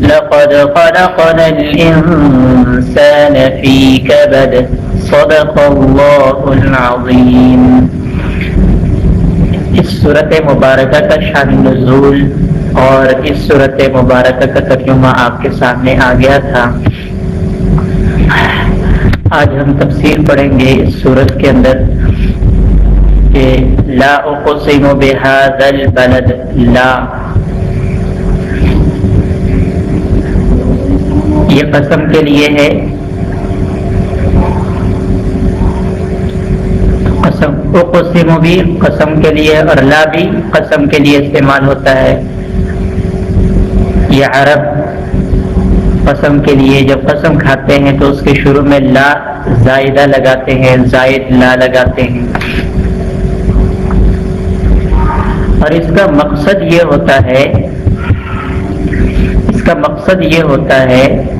لقد خلقنا الإنسان في كبد. صدق الله العظيم. اس صورت مبارکہ کا شان نزول اور اس صورت مبارکہ کا ترجمہ آپ کے سامنے آ گیا تھا. آج ہم تفسیر پڑھیں گے اس صورت کے اندر کہ لا اقسم بهذا البلد، لا یہ قسم کے لیے ہے۔ قسم اقسم بھی، قسم کے لیے اور لا بھی، قسم کے لیے استعمال ہوتا ہے۔ یہ عرب قسم کے لیے جب قسم کھاتے ہیں تو اس کے شروع میں لا زائدہ لگاتے ہیں، زائد لا لگاتے ہیں۔ اور اس کا مقصد یہ ہوتا ہے، اس کا مقصد یہ ہوتا ہے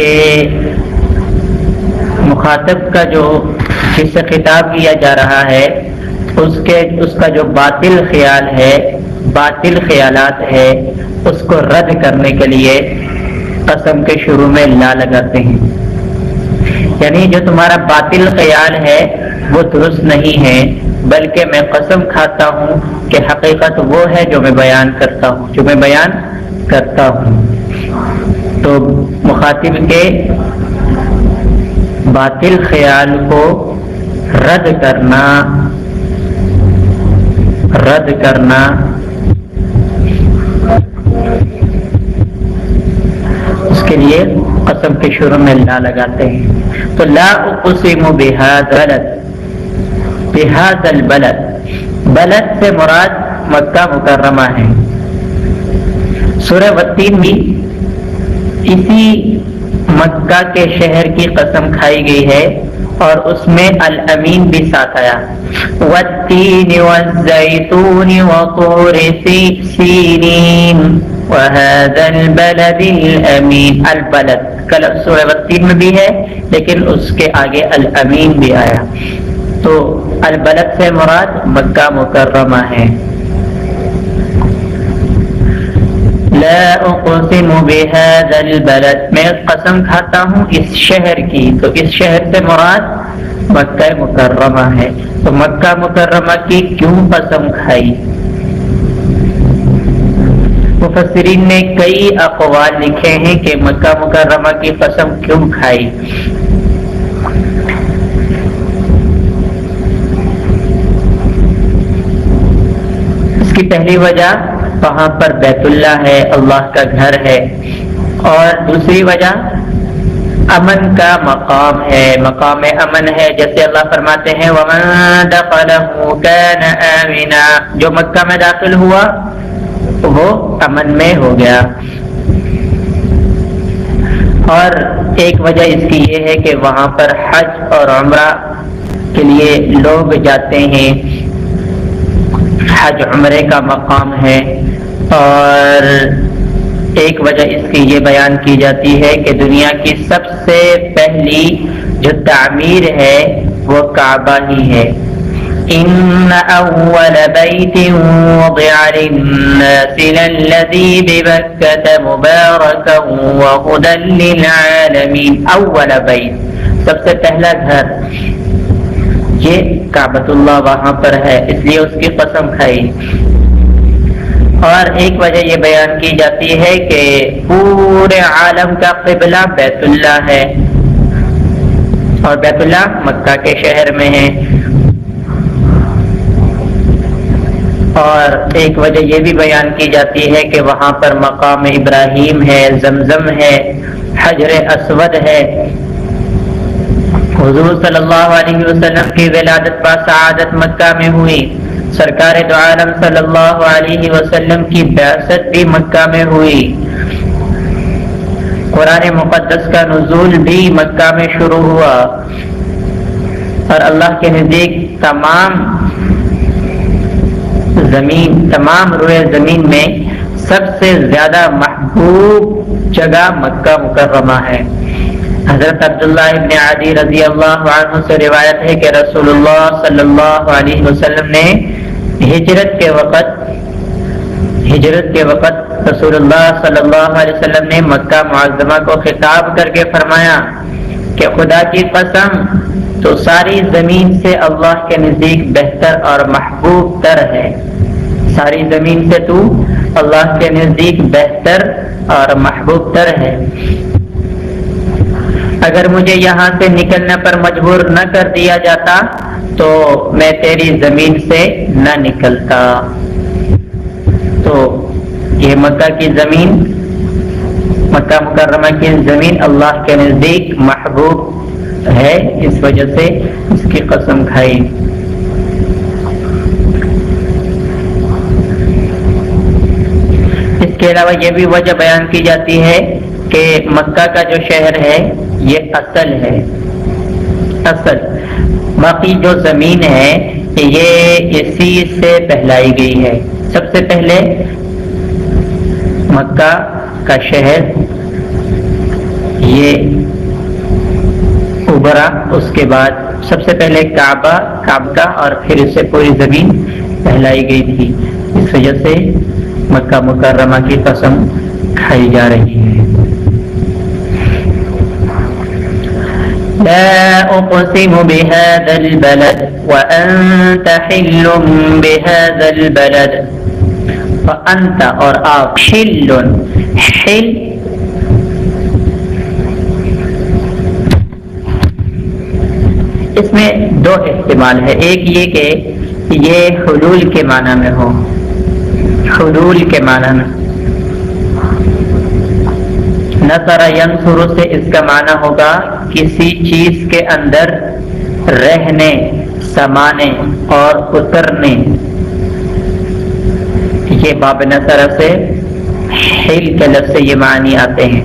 کہ مخاطب کا جو جس سے خطاب کیا جا رہا ہے، اس کے، اس کا جو باطل خیال ہے، باطل خیالات ہے، اس کو رد کرنے کے لیے قسم کے شروع میں لا لگاتے ہیں۔ یعنی جو تمہارا باطل خیال ہے، وہ درست نہیں ہے، بلکہ میں قسم کھاتا ہوں کہ حقیقت وہ ہے جو میں بیان کرتا ہوں، جو میں بیان کرتا ہوں۔ تو مخاطب کے باطل خیال کو رد کرنا رد کرنا۔ اس کے لیے قسم کے شروع میں لا لگاتے ہیں۔ تو لا اقسم بحاد بلد بحاد البلد۔ بلد سے مراد مکہ مکرمہ ہے۔ سورہ وطین بھی اسی مکہ کے شہر کی قسم کھائی گئی ہے اور اس میں الامین بھی ساتھ آیا۔ والتین والزیتون وطور سینین وهذا البلد الامین البلد۔ کل سورہ والتین میں بھی ہے، لیکن اس کے آگے الامین بھی آیا۔ تو البلد سے مراد مکہ مکرمہ ہے۔ لا اقسم بهذا البلد. میں قسم کھاتا ہوں اس شہر کی. تو اس شہر سے مراد مکہ مکرمہ ہے. تو مکہ مکرمہ کی کیوں قسم کھائی؟ مفسرین نے کئی اقوال لکھے ہیں کہ مکہ مکرمہ کی قسم کیوں کھائی؟ اس کی پہلی وجہ وہاں پر بیت اللہ ہے، اللہ کا گھر ہے۔ اور دوسری وجہ، امن کا مقام ہے۔ مقام امن ہے، جیسے اللہ فرماتے ہیں، ومن جو مکہ میں داخل ہوا، وہ امن میں ہو گیا۔ اور ایک وجہ اس کی یہ ہے کہ وہاں پر حج اور عمرہ کے لیے لوگ جاتے ہیں۔ حج عمرے کا مقام ہے اور ایک وجہ اس کی یہ بیان کی جاتی ہے کہ دنیا کی سب سے پہلی جو تعمیر ہے وہ کعبہ ہی ہے۔ ان اول بیت وضع للناس وهدى اول بیت سب سے پہلا گھر۔ یہ کعبۃ اللہ وہاں پر ہے، اس لیے اس کی قسم کھائی۔ اور ایک وجہ یہ بیان کی جاتی ہے کہ پورے عالم کا قبلہ بیت اللہ ہے۔ اور بیت اللہ مکہ کے شہر میں ہے۔ اور ایک وجہ یہ بھی بیان کی جاتی ہے کہ وہاں پر مقام ابراہیم ہے، زمزم ہے، حجر اسود ہے۔ حضور صلی اللہ علیہ وسلم کی ولادت با سعادت مکہ میں ہوئی۔ سرکار دو عالم صلی اللہ علیہ وسلم کی بیاست بھی مکہ میں ہوئی۔ قرآن مقدس کا نزول بھی مکہ میں شروع ہوا۔ اور اللہ کے نزدیک تمام زمین، تمام روئے زمین میں سب سے زیادہ محبوب جگہ مکہ مکرمہ ہے۔ حضرت عبداللہ ابن عدی رضی اللہ عنہ سے روایت ہے کہ رسول اللہ صلی اللہ علیہ وسلم نے ہجرت کے وقت ہجرت کے وقت رسول اللہ صلی اللہ علیہ وسلم نے مکہ معظمہ کو خطاب کر کے فرمایا کہ خدا کی قسم تو ساری زمین سے اللہ کے نزدیک بہتر اور محبوب تر ہے۔ ساری زمین سے تو اللہ کے نزدیک بہتر اور محبوب تر ہے۔ اگر مجھے یہاں سے نکلنے پر مجبور نہ کر دیا جاتا تو میں تیری زمین سے نہ نکلتا۔ تو یہ مکہ کی زمین، مکہ مکرمہ کی زمین اللہ کے نزدیک محبوب ہے، اس وجہ سے اس کی قسم کھائی۔ اس کے علاوہ یہ بھی وجہ بیان کی جاتی ہے کہ مکہ کا جو شہر ہے، یہ اصل ہے۔ اصل۔ باقی جو زمین ہے، یہ اسی سے پہلائی گئی ہے۔ سب سے پہلے مکہ کا شہر، یہ ابھرا۔ اس کے بعد سب سے پہلے کعبہ کعبہ اور پھر اس سے پوری زمین پہلائی گئی تھی۔ اس وجہ سے مکہ مکرمہ کی قسم کھائی جا رہی ہے۔ لا أقسم بهذا البلد وأنت حل بهذا البلد. وأنت اور آپ حل حل. اس میں دو احتمال ہے ایک یہ کہ یہ حلول کے معنی میں ہو، حلول کے معنی میں۔ نصر ینصر سے اس کا معنی ہوگا کسی چیز کے اندر رہنے، سمانے اور اترنے۔ یہ باب نصر سے ہل کے لفظ سے یہ معنی آتے ہیں۔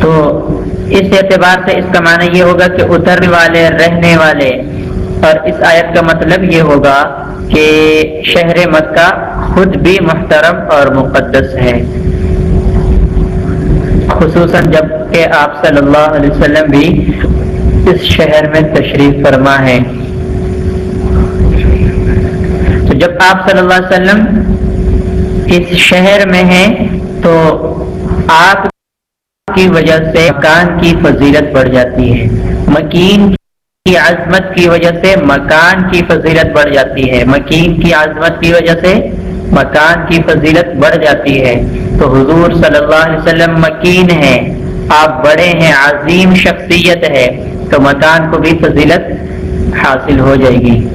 تو اس اعتبار سے اس کا معنی یہ ہوگا کہ اترنے والے، رہنے والے۔ اور اس آیت کا مطلب یہ ہوگا کہ شہر مکہ خود بھی محترم اور مقدس ہے۔ خصوصاً جبکہ آپ صلی اللہ علیہ وسلم بھی اس شہر میں تشریف فرما ہے تو جب آپ صلی اللہ علیہ وسلم اس شہر میں ہیں تو آپ کی وجہ سے مکان کی فضیلت بڑھ جاتی ہے۔ مکین کی عظمت کی وجہ سے مکان کی فضیلت بڑھ جاتی ہے۔ مکین کی عظمت کی وجہ سے مکان کی فضیلت بڑھ جاتی ہے۔ تو حضور صلی اللہ علیہ وسلم مکین ہے آپ بڑے ہیں، عظیم شخصیت ہے۔ تو مکان کو بھی فضیلت حاصل ہو جائے گی۔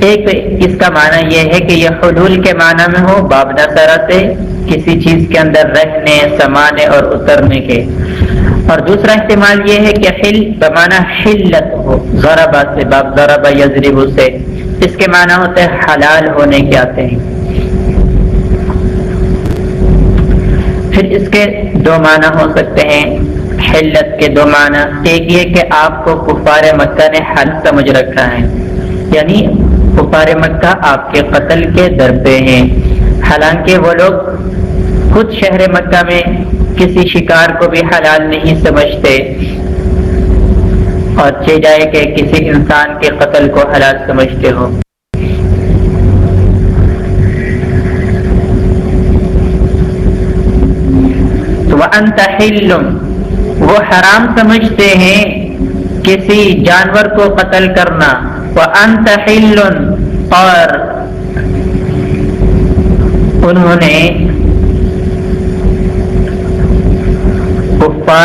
ایک اس کا معنی یہ ہے کہ یہ حلول کے معنی میں ہو بابنا سرا سے کسی چیز کے اندر رہنے، سمانے اور اترنے کے۔ اور دوسرا استعمال یہ ہے کہ حل بمانا حلت ہو ذرا سے، باب ذرا یزرب سے، اس کے معنی ہوتے ہیں حلال ہونے کے آتے ہیں۔ پھر اس کے دو معنی ہو سکتے ہیں۔ حلت کے دو معنی، ایک یہ کہ آپ کو کفار مکہ نے حل سمجھ رکھا ہے۔ یعنی کفار مکہ آپ کے قتل کے در پہ ہیں۔ حالانکہ وہ لوگ خود شہر مکہ میں کسی شکار کو بھی حلال نہیں سمجھتے اور چے جائے کہ کسی انسان کے قتل کو حلال سمجھتے ہو وہ حرام سمجھتے ہیں کسی جانور کو قتل کرنا۔ وہ انتہل اور انہوں نے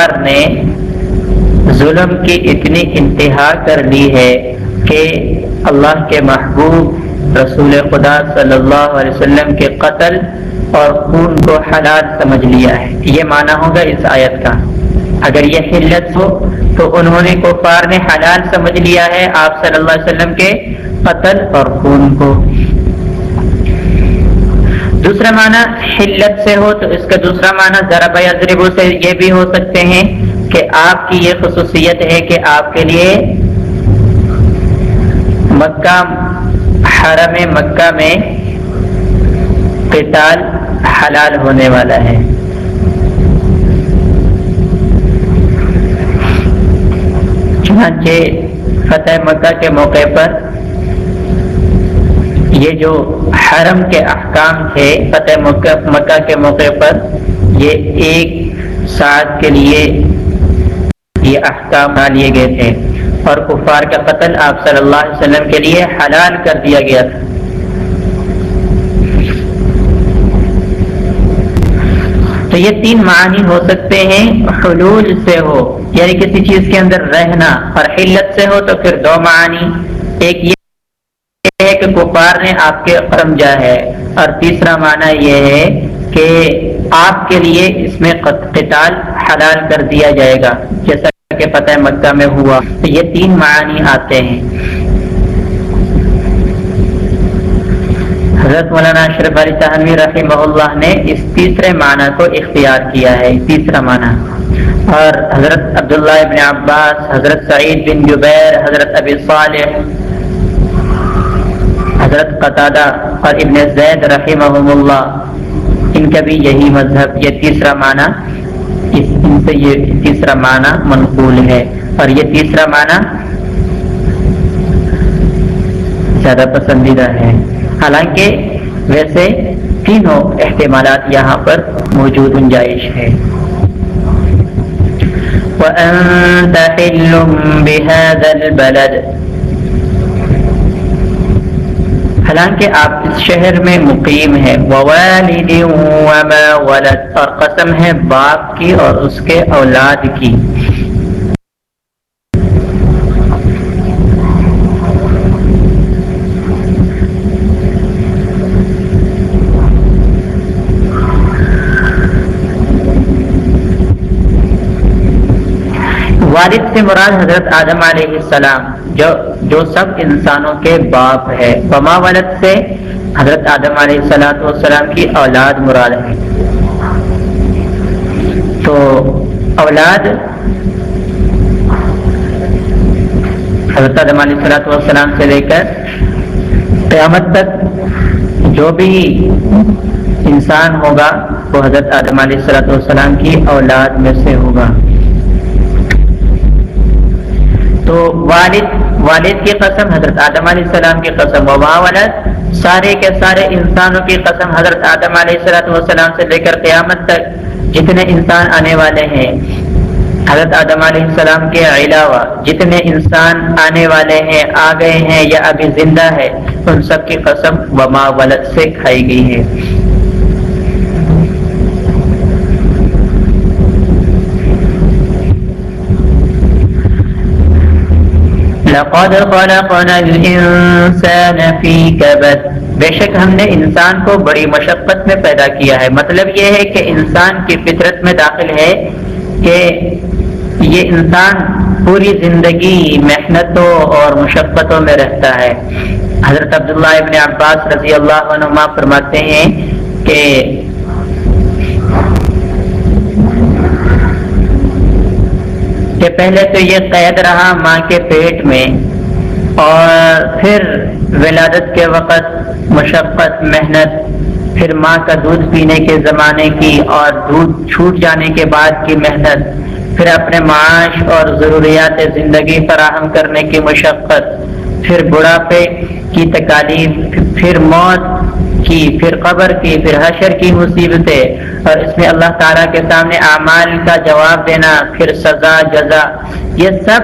کفار نے ظلم کی اتنی انتہا کر لی ہے کہ اللہ کے محبوب رسول خدا صلی اللہ علیہ وسلم کے قتل اور خون کو حلال سمجھ لیا ہے۔ یہ معنی ہوگا اس آیت کا۔ اگر یہ حلت ہو تو انہوں نے کفار نے حلال سمجھ لیا ہے آپ صلی اللہ علیہ وسلم کے قتل اور خون کو۔ دوسرا معنی حلت سے ہو تو اس کا دوسرا معنی ذرا بیا سے یہ بھی ہو سکتے ہیں کہ آپ کی یہ خصوصیت ہے کہ آپ کے لیے مکہ حرم مکہ میں قتال حلال ہونے والا ہے۔ چنانچہ فتح مکہ کے موقع پر یہ جو حرم کے احکام تھے، فتح مکہ کے موقع پر، یہ ایک ساتھ کے لیے یہ احکام نہ لیے گئے تھے۔ اور کفار کا قتل آپ صلی اللہ علیہ وسلم کے لیے حلال کر دیا گیا تھا۔ تو یہ تین معنی ہو سکتے ہیں، حلول سے ہو یعنی کسی چیز کے اندر رہنا اور حلت سے ہو تو پھر دو معنی ایک یہ کہ کفار نے آپ کے جا ہے۔ اور تیسرا معنی یہ ہے کہ آپ کے لیے اس میں قتال حلال کر دیا جائے گا۔ جیسا کہ فتح مکہ میں ہوا۔ تو یہ تین معنی آتے ہیں۔ حضرت مولانا اشرف علی تحنوی رحمہ اللہ نے اس تیسرے معنی کو اختیار کیا ہے۔ تیسرا معنی۔ اور حضرت عبداللہ ابن عباس، حضرت سعید بن جبیر، حضرت ابی صالح حضرت قطادہ اور ابن زید رحمہ اللہ ان کا بھی یہی مذہب، یہ تیسرا معنی، اس ان سے یہ تیسرا معنی منقول ہے۔ اور یہ تیسرا معنی زیادہ پسندیدہ ہے۔ حالانکہ ویسے تینوں احتمالات یہاں پر موجود گنجائش ہے وَأَنْتَ حِلٌّ بِهَذَا الْبَلَدِ حالانکہ آپ اس شہر میں مقیم ہے ووالد وما ولد، اور قسم ہے باپ کی اور اس کے اولاد کی۔ والد سے مراد حضرت آدم علیہ السلام، جو جو سب انسانوں کے باپ ہے۔ بما ولد سے حضرت آدم علیہ السلاۃ والسلام کی اولاد مراد ہے۔ تو اولاد حضرت آدم علیہ السلاۃ والسلام سے لے کر قیامت تک جو بھی انسان ہوگا، وہ حضرت آدم علیہ السلاۃ والسلام کی اولاد میں سے ہوگا۔ تو والد والد کی قسم، حضرت آدم علیہ السلام کی قسم، و ولد سارے کے سارے انسانوں کی قسم حضرت آدم علیہ السلام والسلام سے لے کر قیامت تک جتنے انسان آنے والے ہیں، حضرت آدم علیہ السلام کے علاوہ جتنے انسان آنے والے ہیں، آ گئے ہیں یا ابھی زندہ ہے، ان سب کی قسم وما ولد سے کھائی گئی ہے۔ لقد خلقنا الانسان في كبد. بے شک ہم نے انسان کو بڑی مشقت میں پیدا کیا ہے۔ مطلب یہ ہے کہ انسان کی فطرت میں داخل ہے کہ یہ انسان پوری زندگی محنتوں اور مشقتوں میں رہتا ہے۔ حضرت عبداللہ ابن عباس رضی اللہ عنہ فرماتے ہیں کہ کہ پہلے تو یہ قید رہا ماں کے پیٹ میں اور پھر ولادت کے وقت مشقت، محنت، پھر ماں کا دودھ پینے کے زمانے کی اور دودھ چھوٹ جانے کے بعد کی محنت، پھر اپنے معاش اور ضروریات زندگی فراہم کرنے کی مشقت، پھر بڑھاپے کی تکالیف، پھر موت کی، پھر قبر کی، پھر حشر کی مصیبتیں اور اس میں اللہ تعالیٰ کے سامنے اعمال کا جواب دینا، پھر سزا، جزا۔ یہ سب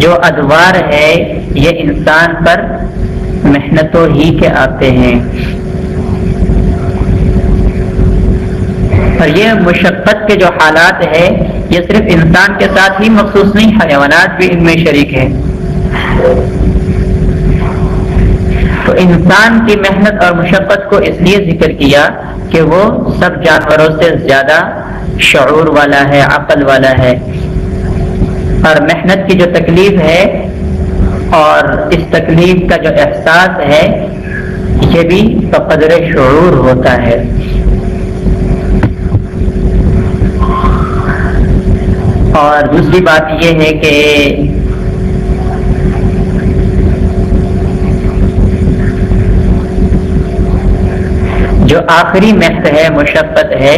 جو ادوار ہے، یہ انسان پر محنتوں ہی کے آتے ہیں۔ اور یہ مشقت کے جو حالات ہے یہ صرف انسان کے ساتھ ہی مخصوص نہیں، حیوانات بھی ان میں شریک ہیں۔ تو انسان کی محنت اور مشقت کو اس لیے ذکر کیا کہ وہ سب جانوروں سے زیادہ شعور والا ہے، عقل والا ہے۔ اور محنت کی جو تکلیف ہے اور اس تکلیف کا جو احساس ہے، یہ بھی بقدر شعور ہوتا ہے۔ اور دوسری بات یہ ہے کہ جو آخری محض ہے، مشقت ہے،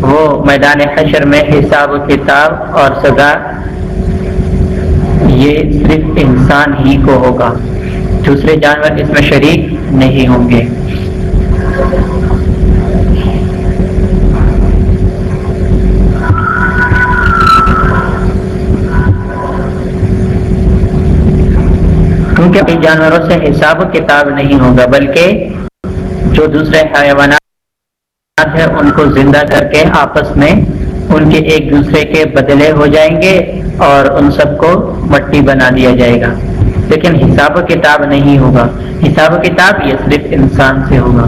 وہ میدان حشر میں حساب و کتاب اور سزا یہ صرف انسان ہی کو ہوگا۔ دوسرے جانور اس میں شریک نہیں ہوں گے۔ کیونکہ جانوروں سے حساب و کتاب نہیں ہوگا، بلکہ جو دوسرے حیوانات ہیں، ان کو زندہ کر کے آپس میں ان کے ایک دوسرے کے بدلے ہو جائیں گے اور ان سب کو مٹی بنا دیا جائے گا۔ لیکن حساب و کتاب نہیں ہوگا۔ حساب و کتاب یہ صرف انسان سے ہوگا۔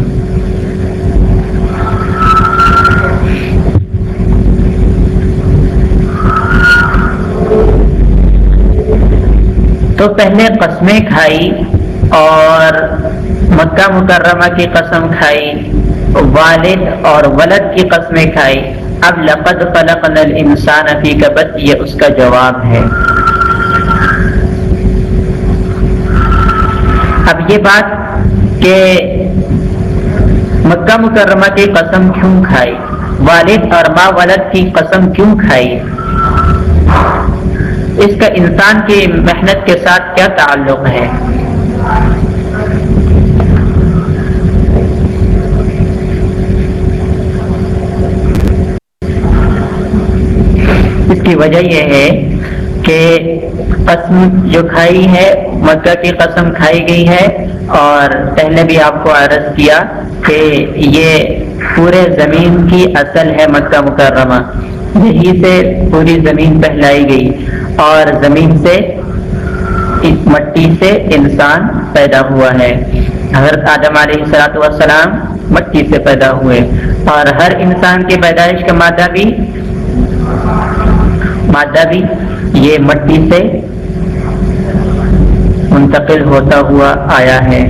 تو پہلے قسمیں کھائی۔ اور مکہ مکرمہ کی قسم کھائی، والد اور ولد کی قسمیں کھائی۔ اب لقد خلقنا الانسان فی کبد، یہ اس کا جواب ہے۔ اب یہ بات کہ مکہ مکرمہ کی قسم کیوں کھائی؟ والد اور ماں ولد کی قسم کیوں کھائی؟ اس کا انسان کی محنت کے ساتھ کیا تعلق ہے؟ اس کی وجہ یہ ہے کہ قسم جو کھائی ہے، مکہ کی قسم کھائی گئی ہے اور پہلے بھی آپ کو عرض کیا کہ یہ پورے زمین کی اصل ہے مکہ مکرمہ۔ یہی سے پوری زمین پہلائی گئی اور زمین سے مٹی سے انسان پیدا ہوا ہے۔ حضرت آدم علیہ سلاۃ والسلام مٹی سے پیدا ہوئے اور ہر انسان کی پیدائش کا مادہ بھی مادہ بھی یہ مٹی سے منتقل ہوتا ہوا آیا ہے۔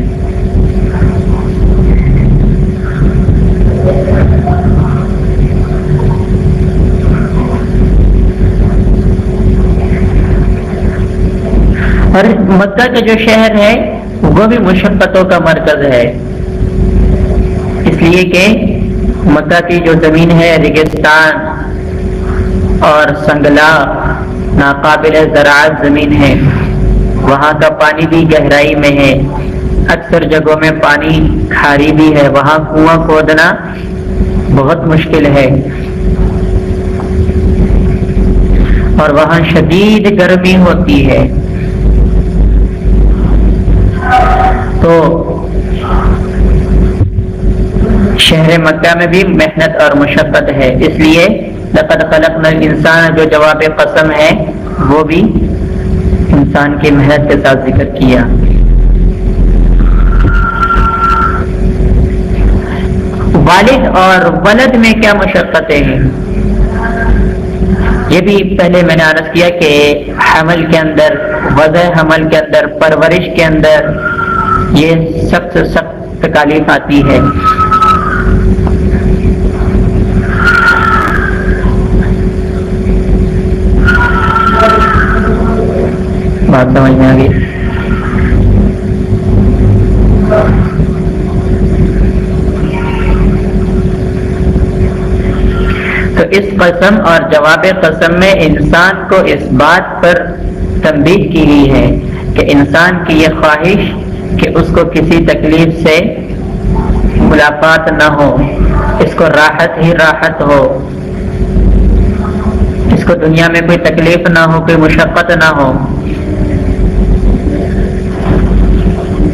اور مکہ کا جو شہر ہے وہ بھی مشقتوں کا مرکز ہے۔ اس لیے کہ مکہ کی جو زمین ہے، ریگستان اور سنگلا ناقابل زراعت زمین ہے۔ وہاں کا پانی بھی گہرائی میں ہے۔ اکثر جگہوں میں پانی کھاری بھی ہے۔ وہاں کنواں کھودنا بہت مشکل ہے۔ اور وہاں شدید گرمی ہوتی ہے۔ تو شہر مکہ میں بھی محنت اور مشقت ہے۔ اس لیے لقد خلقنا الانسان، جو جواب قسم ہے، وہ بھی انسان کی محنت کے ساتھ ذکر کیا۔ والد اور ولد میں کیا مشقتیں ہیں؟ یہ بھی پہلے میں نے عرض کیا کہ حمل کے اندر، وضع حمل کے اندر، پرورش کے اندر یہ سب سے سخت تکالیف آتی ہے۔ بات سمجھ میں آ گئی۔ تو اس قسم اور جواب قسم میں انسان کو اس بات پر تنبیہ کی گئی ہے کہ انسان کی یہ خواہش کہ اس کو کسی تکلیف سے ملاقات نہ ہو، اس کو راحت ہی راحت ہو۔ اس کو دنیا میں کوئی تکلیف نہ ہو، کوئی مشقت نہ ہو۔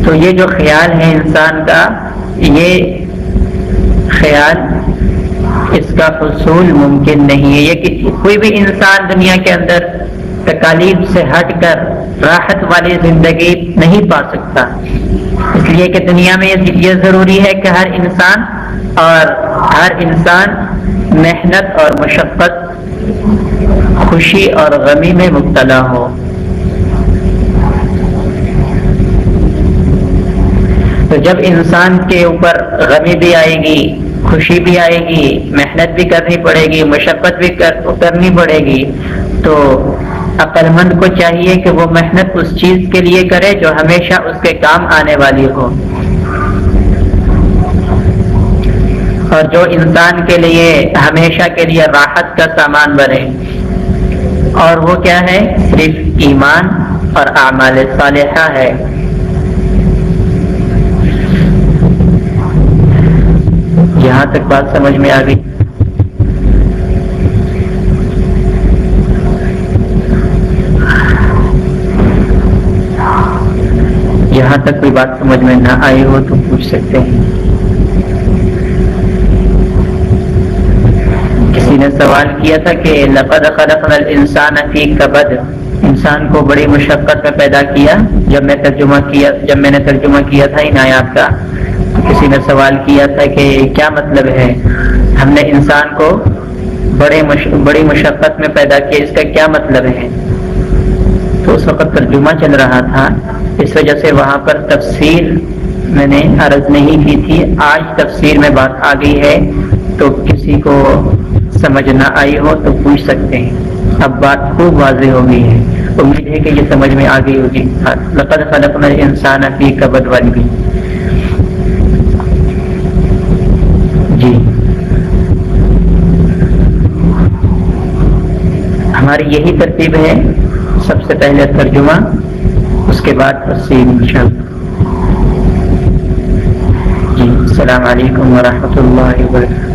تو یہ جو خیال ہے انسان کا، یہ خیال اس کا حصول ممکن نہیں ہے۔ یہ کوئی بھی انسان دنیا کے اندر تکالیف سے ہٹ کر راحت والی زندگی نہیں پا سکتا۔ اس لیے کہ دنیا میں یہ ضروری ہے کہ ہر انسان اور ہر انسان محنت اور مشقت، خوشی اور غمی میں مبتلا ہو۔ تو جب انسان کے اوپر غمی بھی آئے گی، خوشی بھی آئے گی، محنت بھی کرنی پڑے گی، مشقت بھی کرنی پڑے گی، تو عقل مند کو چاہیے کہ وہ محنت اس چیز کے لیے کرے جو ہمیشہ اس کے کام آنے والی ہو۔ اور جو انسان کے لیے ہمیشہ کے لیے راحت کا سامان بنے۔ اور وہ کیا ہے؟ صرف ایمان اور اعمال صالحہ ہے۔ یہاں تک بات سمجھ میں آ گئی۔ یہاں تک کوئی بات سمجھ میں نہ آئی ہو تو پوچھ سکتے ہیں۔ کسی نے سوال کیا تھا کہ لقد خلقنا الانسان فی کبد انسان کو بڑی مشقت میں پیدا کیا۔ جب میں ترجمہ کیا، جب میں نے ترجمہ کیا تھا ان آیات کا، کسی نے سوال کیا تھا کہ کیا مطلب ہے؟ ہم نے انسان کو بڑے مش... بڑی مشقت میں پیدا کیا، اس کا کیا مطلب ہے؟ تو اس وقت ترجمہ چل رہا تھا۔ اس وجہ سے وہاں پر تفسیر میں نے عرض نہیں کی تھی۔ آج تفسیر میں بات آ گئی ہے، تو کسی کو سمجھ نہ آئی ہو تو پوچھ سکتے ہیں۔ اب بات خوب واضح ہو گئی ہے۔ امید ہے کہ یہ سمجھ میں آ گئی ہوگی۔ ہاں، لقد خلقنا انسان اپنی قبد والی بھی جی۔ ہماری یہی ترتیب ہے۔ سب سے پہلے ترجمہ۔ اس کے بعد تفصیل جی السلام علیکم ورحمۃ اللہ وبرکاتہ۔